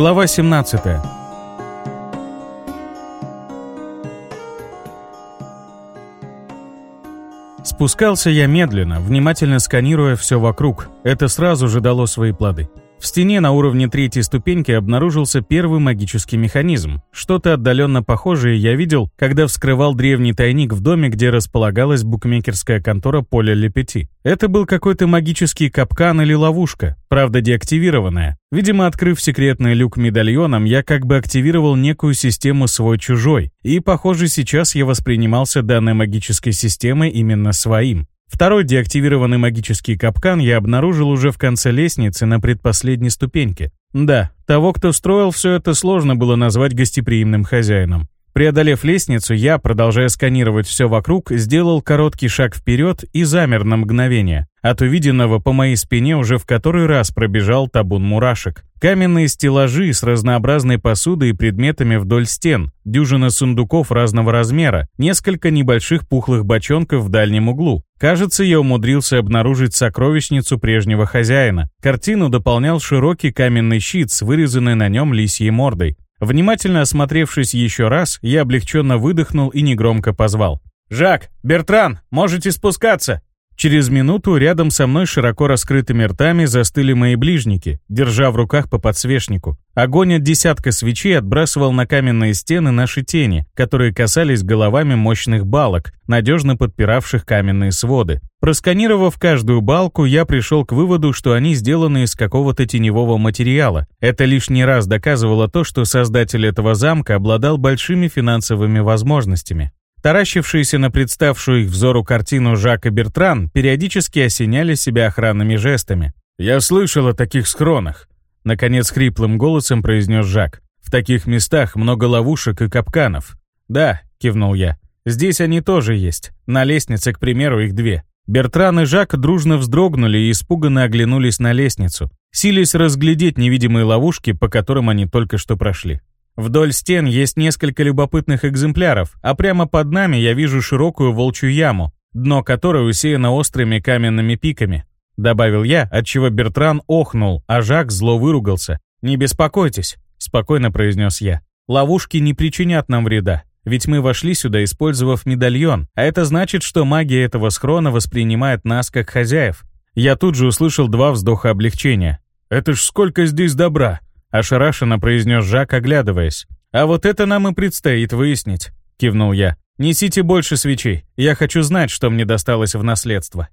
Глава 17 Спускался я медленно, внимательно сканируя все вокруг. Это сразу же дало свои плоды. В стене на уровне третьей ступеньки обнаружился первый магический механизм. Что-то отдаленно похожее я видел, когда вскрывал древний тайник в доме, где располагалась букмекерская контора Поля Лепети. Это был какой-то магический капкан или ловушка, правда деактивированная. Видимо, открыв секретный люк медальоном, я как бы активировал некую систему свой-чужой, и, похоже, сейчас я воспринимался данной магической системой именно своим. Второй деактивированный магический капкан я обнаружил уже в конце лестницы на предпоследней ступеньке. Да, того, кто строил все это, сложно было назвать гостеприимным хозяином. Преодолев лестницу, я, продолжая сканировать все вокруг, сделал короткий шаг вперед и замер на мгновение. От увиденного по моей спине уже в который раз пробежал табун мурашек. Каменные стеллажи с разнообразной посудой и предметами вдоль стен, дюжина сундуков разного размера, несколько небольших пухлых бочонков в дальнем углу. Кажется, я умудрился обнаружить сокровищницу прежнего хозяина. Картину дополнял широкий каменный щит с вырезанной на нем лисьей мордой. Внимательно осмотревшись еще раз, я облегченно выдохнул и негромко позвал. «Жак! Бертран! Можете спускаться!» Через минуту рядом со мной широко раскрытыми ртами застыли мои ближники, держа в руках по подсвечнику. Огонь от десятка свечей отбрасывал на каменные стены наши тени, которые касались головами мощных балок, надежно подпиравших каменные своды. Просканировав каждую балку, я пришел к выводу, что они сделаны из какого-то теневого материала. Это лишний раз доказывало то, что создатель этого замка обладал большими финансовыми возможностями. Таращившиеся на представшую их взору картину Жак и Бертран периодически осеняли себя охранными жестами. «Я слышал о таких схронах», — наконец хриплым голосом произнес Жак. «В таких местах много ловушек и капканов». «Да», — кивнул я. «Здесь они тоже есть. На лестнице, к примеру, их две». Бертран и Жак дружно вздрогнули и испуганно оглянулись на лестницу, сились разглядеть невидимые ловушки, по которым они только что прошли. Вдоль стен есть несколько любопытных экземпляров, а прямо под нами я вижу широкую волчью яму, дно которой усеяно острыми каменными пиками. Добавил я, отчего Бертран охнул, а Жак зло выругался. «Не беспокойтесь», — спокойно произнес я. «Ловушки не причинят нам вреда, ведь мы вошли сюда, использовав медальон, а это значит, что магия этого схрона воспринимает нас как хозяев». Я тут же услышал два вздоха облегчения. «Это ж сколько здесь добра!» Ошарашенно произнес Жак, оглядываясь. «А вот это нам и предстоит выяснить», — кивнул я. «Несите больше свечей. Я хочу знать, что мне досталось в наследство».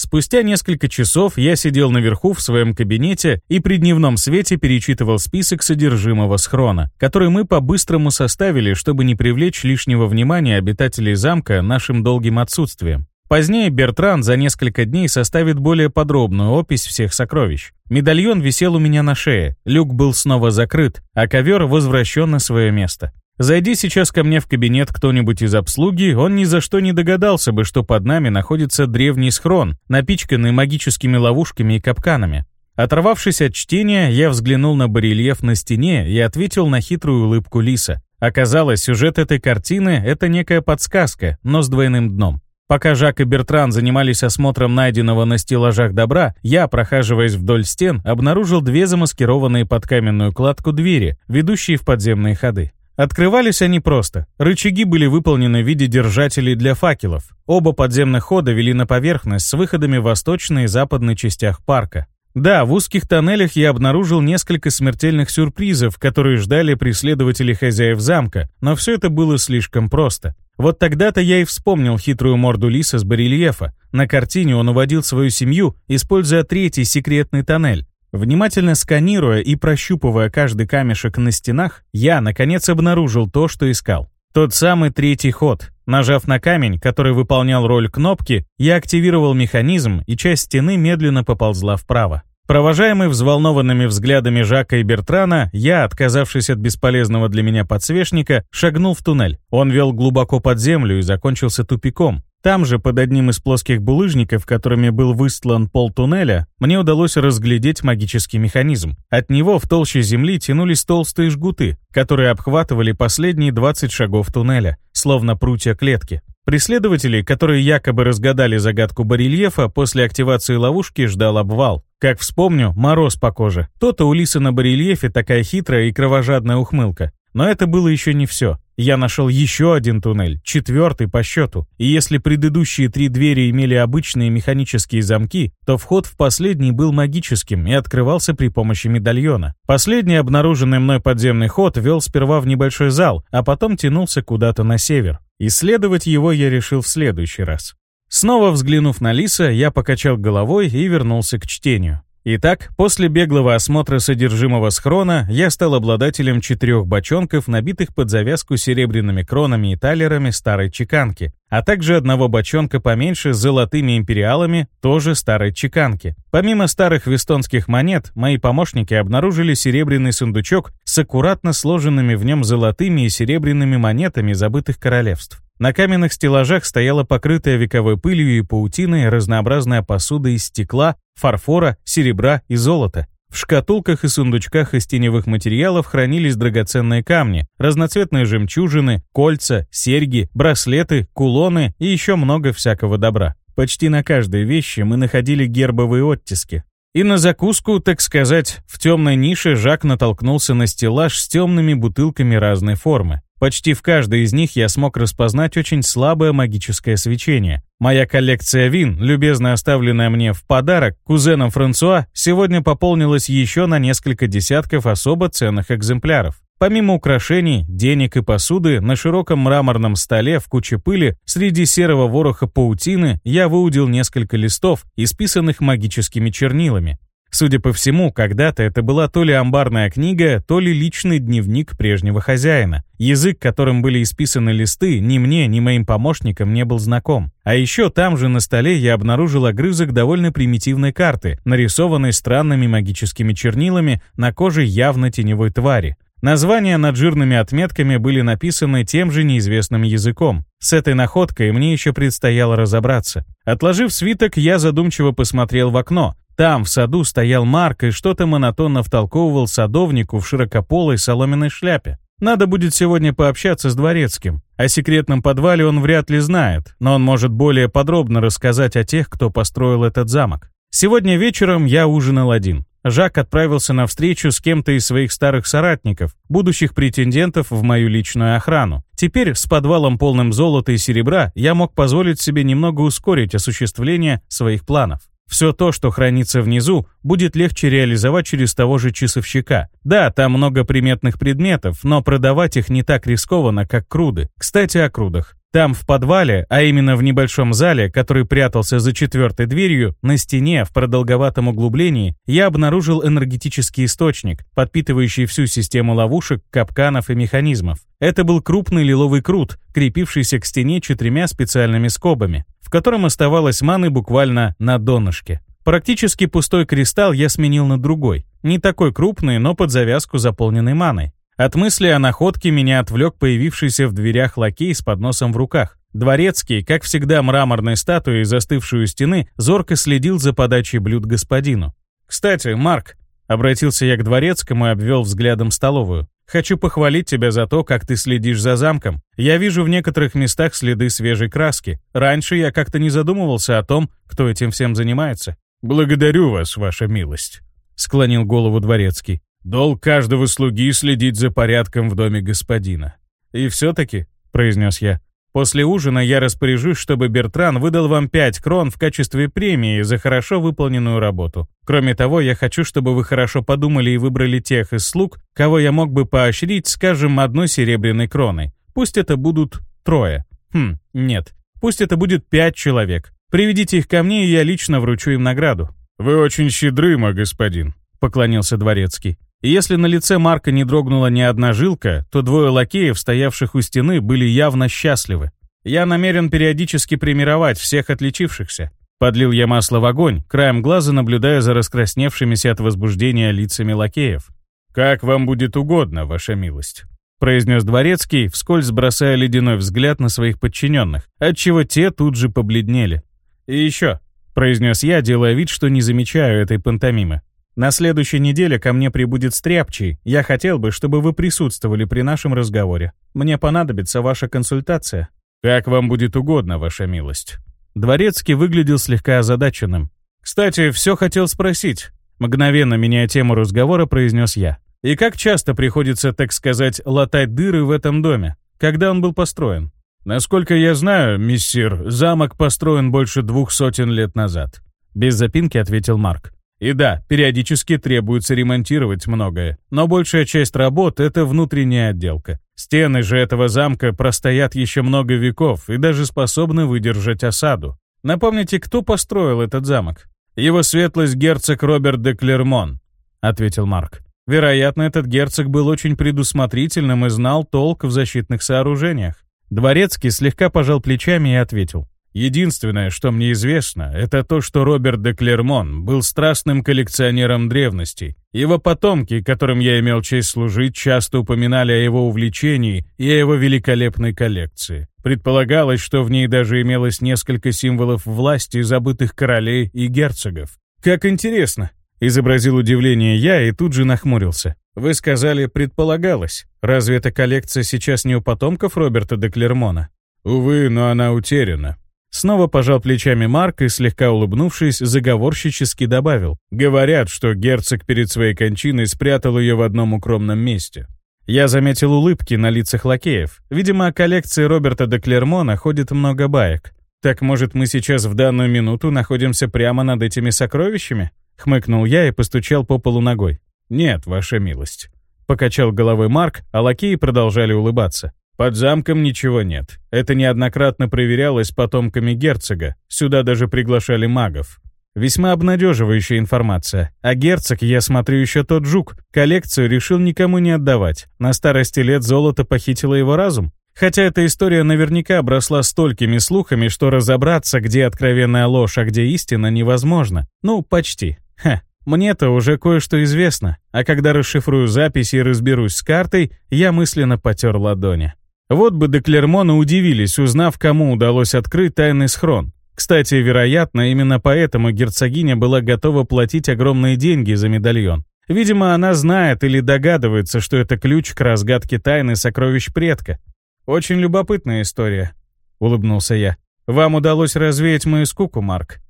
Спустя несколько часов я сидел наверху в своем кабинете и при дневном свете перечитывал список содержимого схрона, который мы по-быстрому составили, чтобы не привлечь лишнего внимания обитателей замка нашим долгим отсутствием. Позднее Бертран за несколько дней составит более подробную опись всех сокровищ. Медальон висел у меня на шее, люк был снова закрыт, а ковер возвращен на свое место. Зайди сейчас ко мне в кабинет кто-нибудь из обслуги, он ни за что не догадался бы, что под нами находится древний схрон, напичканный магическими ловушками и капканами. Оторвавшись от чтения, я взглянул на барельеф на стене и ответил на хитрую улыбку Лиса. Оказалось, сюжет этой картины — это некая подсказка, но с двойным дном. Пока Жак и Бертран занимались осмотром найденного на стеллажах добра, я, прохаживаясь вдоль стен, обнаружил две замаскированные под каменную кладку двери, ведущие в подземные ходы. Открывались они просто. Рычаги были выполнены в виде держателей для факелов. Оба подземных хода вели на поверхность с выходами в восточной и западной частях парка. Да, в узких тоннелях я обнаружил несколько смертельных сюрпризов, которые ждали преследователи хозяев замка, но все это было слишком просто. Вот тогда-то я и вспомнил хитрую морду лиса с барельефа. На картине он уводил свою семью, используя третий секретный тоннель. Внимательно сканируя и прощупывая каждый камешек на стенах, я, наконец, обнаружил то, что искал. Тот самый третий ход. Нажав на камень, который выполнял роль кнопки, я активировал механизм, и часть стены медленно поползла вправо. Провожаемый взволнованными взглядами Жака и Бертрана, я, отказавшись от бесполезного для меня подсвечника, шагнул в туннель. Он вел глубоко под землю и закончился тупиком. Там же, под одним из плоских булыжников, которыми был выстлан пол туннеля, мне удалось разглядеть магический механизм. От него в толще земли тянулись толстые жгуты, которые обхватывали последние 20 шагов туннеля, словно прутья клетки. Преследователей, которые якобы разгадали загадку барельефа, после активации ловушки ждал обвал. Как вспомню, мороз по коже. То-то у Лисы на барельефе такая хитрая и кровожадная ухмылка. Но это было еще не все. Я нашел еще один туннель, четвертый по счету. И если предыдущие три двери имели обычные механические замки, то вход в последний был магическим и открывался при помощи медальона. Последний обнаруженный мной подземный ход вел сперва в небольшой зал, а потом тянулся куда-то на север. Исследовать его я решил в следующий раз. Снова взглянув на Лиса, я покачал головой и вернулся к чтению. Итак, после беглого осмотра содержимого схрона я стал обладателем четырех бочонков, набитых под завязку серебряными кронами и талерами старой чеканки, а также одного бочонка поменьше с золотыми империалами, тоже старой чеканки. Помимо старых вестонских монет, мои помощники обнаружили серебряный сундучок с аккуратно сложенными в нем золотыми и серебряными монетами забытых королевств. На каменных стеллажах стояла покрытая вековой пылью и паутиной разнообразная посуда из стекла, фарфора, серебра и золота. В шкатулках и сундучках из теневых материалов хранились драгоценные камни, разноцветные жемчужины, кольца, серьги, браслеты, кулоны и еще много всякого добра. Почти на каждой вещи мы находили гербовые оттиски. И на закуску, так сказать, в темной нише Жак натолкнулся на стеллаж с темными бутылками разной формы. Почти в каждой из них я смог распознать очень слабое магическое свечение. Моя коллекция вин, любезно оставленная мне в подарок кузеном Франсуа, сегодня пополнилась еще на несколько десятков особо ценных экземпляров. Помимо украшений, денег и посуды, на широком мраморном столе в куче пыли среди серого вороха паутины я выудил несколько листов, исписанных магическими чернилами. Судя по всему, когда-то это была то ли амбарная книга, то ли личный дневник прежнего хозяина. Язык, которым были исписаны листы, ни мне, ни моим помощникам не был знаком. А еще там же на столе я обнаружил огрызок довольно примитивной карты, нарисованной странными магическими чернилами на коже явно теневой твари. Названия над жирными отметками были написаны тем же неизвестным языком. С этой находкой мне еще предстояло разобраться. Отложив свиток, я задумчиво посмотрел в окно, там, в саду, стоял Марк и что-то монотонно втолковывал садовнику в широкополой соломенной шляпе. Надо будет сегодня пообщаться с дворецким. О секретном подвале он вряд ли знает, но он может более подробно рассказать о тех, кто построил этот замок. Сегодня вечером я ужинал один. Жак отправился на встречу с кем-то из своих старых соратников, будущих претендентов в мою личную охрану. Теперь с подвалом полным золота и серебра я мог позволить себе немного ускорить осуществление своих планов. Все то, что хранится внизу, будет легче реализовать через того же часовщика. Да, там много приметных предметов, но продавать их не так рискованно, как круды. Кстати, о крудах. Там, в подвале, а именно в небольшом зале, который прятался за четвертой дверью, на стене, в продолговатом углублении, я обнаружил энергетический источник, подпитывающий всю систему ловушек, капканов и механизмов. Это был крупный лиловый крут, крепившийся к стене четырьмя специальными скобами, в котором оставалось маны буквально на донышке. Практически пустой кристалл я сменил на другой, не такой крупный, но под завязку заполненный маной. От мысли о находке меня отвлек появившийся в дверях лакей с подносом в руках. Дворецкий, как всегда мраморной статуей, застывшую стены, зорко следил за подачей блюд господину. «Кстати, Марк», — обратился я к дворецкому и обвел взглядом столовую, «хочу похвалить тебя за то, как ты следишь за замком. Я вижу в некоторых местах следы свежей краски. Раньше я как-то не задумывался о том, кто этим всем занимается». «Благодарю вас, ваша милость», — склонил голову дворецкий. Долг каждого слуги следить за порядком в доме господина. И все-таки, произнес я, после ужина я распоряжусь, чтобы Бертран выдал вам пять крон в качестве премии за хорошо выполненную работу. Кроме того, я хочу, чтобы вы хорошо подумали и выбрали тех из слуг, кого я мог бы поощрить, скажем, одной серебряной кроной. Пусть это будут трое. Хм, нет. Пусть это будет пять человек. Приведите их ко мне, и я лично вручу им награду. «Вы очень щедры, мой господин», — поклонился дворецкий. Если на лице Марка не дрогнула ни одна жилка, то двое лакеев, стоявших у стены, были явно счастливы. Я намерен периодически премировать всех отличившихся. Подлил я масло в огонь, краем глаза наблюдая за раскрасневшимися от возбуждения лицами лакеев. «Как вам будет угодно, ваша милость», — произнес дворецкий, вскользь бросая ледяной взгляд на своих подчиненных, отчего те тут же побледнели. «И еще», — произнес я, делая вид, что не замечаю этой пантомимы. На следующей неделе ко мне прибудет Стряпчий. Я хотел бы, чтобы вы присутствовали при нашем разговоре. Мне понадобится ваша консультация». «Как вам будет угодно, ваша милость». Дворецкий выглядел слегка озадаченным. «К «Кстати, все хотел спросить». Мгновенно меняя тему разговора, произнес я. «И как часто приходится, так сказать, латать дыры в этом доме? Когда он был построен?» «Насколько я знаю, миссир, замок построен больше двух сотен лет назад», — без запинки ответил Марк. «И да, периодически требуется ремонтировать многое, но большая часть работ — это внутренняя отделка. Стены же этого замка простоят еще много веков и даже способны выдержать осаду. Напомните, кто построил этот замок?» «Его светлость герцог Роберт де Клермон», — ответил Марк. Вероятно, этот герцог был очень предусмотрительным и знал толк в защитных сооружениях. Дворецкий слегка пожал плечами и ответил. «Единственное, что мне известно, это то, что Роберт де Клермон был страстным коллекционером древностей. Его потомки, которым я имел честь служить, часто упоминали о его увлечении и о его великолепной коллекции. Предполагалось, что в ней даже имелось несколько символов власти забытых королей и герцогов. Как интересно!» Изобразил удивление я и тут же нахмурился. Вы сказали «предполагалось». Разве эта коллекция сейчас не у потомков Роберта де Клермона? Увы, но она утеряна. Снова пожал плечами Марк и, слегка улыбнувшись, заговорщически добавил. Говорят, что герцог перед своей кончиной спрятал ее в одном укромном месте. Я заметил улыбки на лицах лакеев. Видимо, о коллекции Роберта де Клермона ходит много баек. Так может, мы сейчас в данную минуту находимся прямо над этими сокровищами? Хмыкнул я и постучал по полу ногой. «Нет, ваша милость». Покачал головой Марк, а лакеи продолжали улыбаться. Под замком ничего нет. Это неоднократно проверялось потомками герцога. Сюда даже приглашали магов. Весьма обнадеживающая информация. А герцог, я смотрю, еще тот жук. Коллекцию решил никому не отдавать. На старости лет золото похитило его разум. Хотя эта история наверняка обросла столькими слухами, что разобраться, где откровенная ложь, а где истина, невозможно. Ну, почти. Ха, мне-то уже кое-что известно, а когда расшифрую записи и разберусь с картой, я мысленно потер ладони. Вот бы до Клермона удивились, узнав, кому удалось открыть тайный схрон. Кстати, вероятно, именно поэтому герцогиня была готова платить огромные деньги за медальон. Видимо, она знает или догадывается, что это ключ к разгадке тайны сокровищ предка. «Очень любопытная история», — улыбнулся я. «Вам удалось развеять мою скуку, Марк.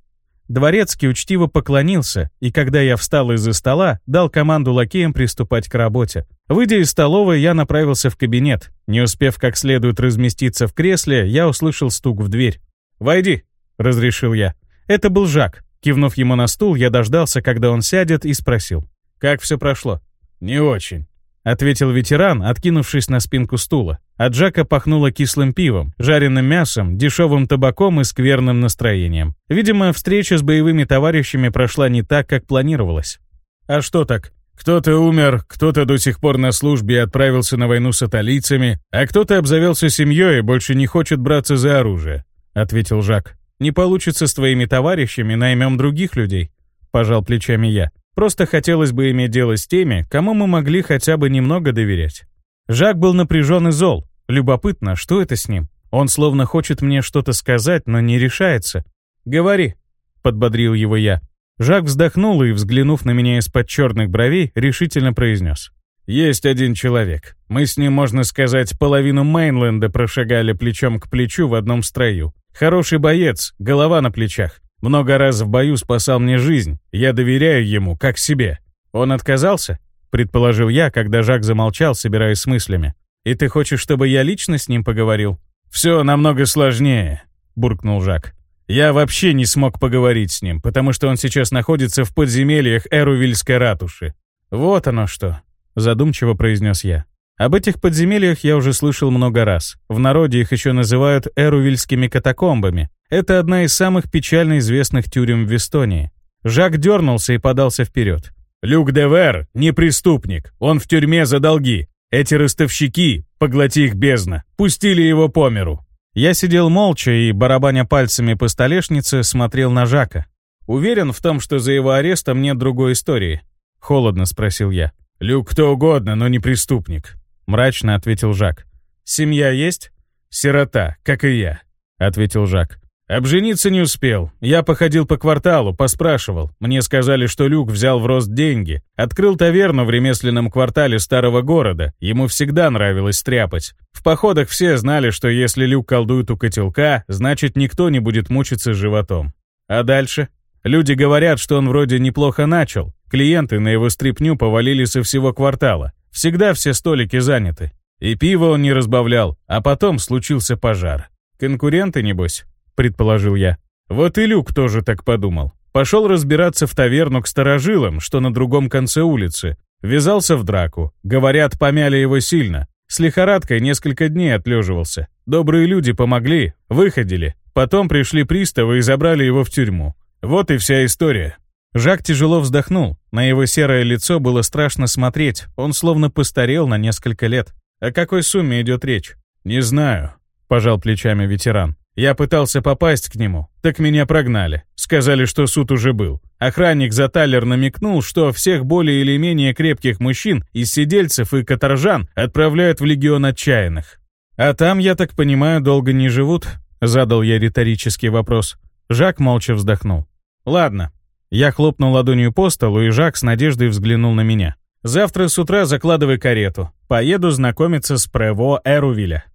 Дворецкий учтиво поклонился, и когда я встал из-за стола, дал команду лакеям приступать к работе. Выйдя из столовой, я направился в кабинет. Не успев как следует разместиться в кресле, я услышал стук в дверь. «Войди», — разрешил я. Это был Жак. Кивнув ему на стул, я дождался, когда он сядет, и спросил. «Как все прошло?» «Не очень», — ответил ветеран, откинувшись на спинку стула. От Джака пахнуло кислым пивом, жареным мясом, дешевым табаком и скверным настроением. Видимо, встреча с боевыми товарищами прошла не так, как планировалось. «А что так?» Кто-то умер, кто-то до сих пор на службе и отправился на войну с аталийцами, а кто-то обзавелся семьей и больше не хочет браться за оружие», — ответил Жак. «Не получится с твоими товарищами, наймем других людей», — пожал плечами я. «Просто хотелось бы иметь дело с теми, кому мы могли хотя бы немного доверять». Жак был напряжен и зол. Любопытно, что это с ним? Он словно хочет мне что-то сказать, но не решается. «Говори», — подбодрил его я. Жак вздохнул и, взглянув на меня из-под черных бровей, решительно произнес. «Есть один человек. Мы с ним, можно сказать, половину Мейнленда прошагали плечом к плечу в одном строю. Хороший боец, голова на плечах. Много раз в бою спасал мне жизнь. Я доверяю ему, как себе. Он отказался?» Предположил я, когда Жак замолчал, собираясь с мыслями. «И ты хочешь, чтобы я лично с ним поговорил?» «Все намного сложнее», — буркнул Жак. «Я вообще не смог поговорить с ним, потому что он сейчас находится в подземельях Эрувильской ратуши». «Вот оно что», — задумчиво произнес я. Об этих подземельях я уже слышал много раз. В народе их еще называют Эрувильскими катакомбами. Это одна из самых печально известных тюрем в Эстонии. Жак дернулся и подался вперед. Люк Девер — не преступник, он в тюрьме за долги. Эти ростовщики, поглоти их бездна, пустили его по миру. Я сидел молча и, барабаня пальцами по столешнице, смотрел на Жака. Уверен в том, что за его арестом нет другой истории. Холодно спросил я. «Люк кто угодно, но не преступник», — мрачно ответил Жак. «Семья есть?» «Сирота, как и я», — ответил Жак. Обжениться не успел. Я походил по кварталу, поспрашивал. Мне сказали, что Люк взял в рост деньги. Открыл таверну в ремесленном квартале старого города. Ему всегда нравилось стряпать. В походах все знали, что если Люк колдует у котелка, значит никто не будет мучиться животом. А дальше? Люди говорят, что он вроде неплохо начал. Клиенты на его стрипню повалили со всего квартала. Всегда все столики заняты. И пиво он не разбавлял, а потом случился пожар. Конкуренты, небось, предположил я. Вот и Люк тоже так подумал. Пошел разбираться в таверну к старожилам, что на другом конце улицы. Ввязался в драку. Говорят, помяли его сильно. С лихорадкой несколько дней отлеживался. Добрые люди помогли, выходили. Потом пришли приставы и забрали его в тюрьму. Вот и вся история. Жак тяжело вздохнул. На его серое лицо было страшно смотреть. Он словно постарел на несколько лет. О какой сумме идет речь? Не знаю, пожал плечами ветеран. Я пытался попасть к нему, так меня прогнали. Сказали, что суд уже был. Охранник за Талер намекнул, что всех более или менее крепких мужчин из сидельцев и каторжан отправляют в легион отчаянных. А там, я так понимаю, долго не живут? Задал я риторический вопрос. Жак молча вздохнул. Ладно. Я хлопнул ладонью по столу, и Жак с надеждой взглянул на меня. Завтра с утра закладывай карету. Поеду знакомиться с Прево Эрувиля.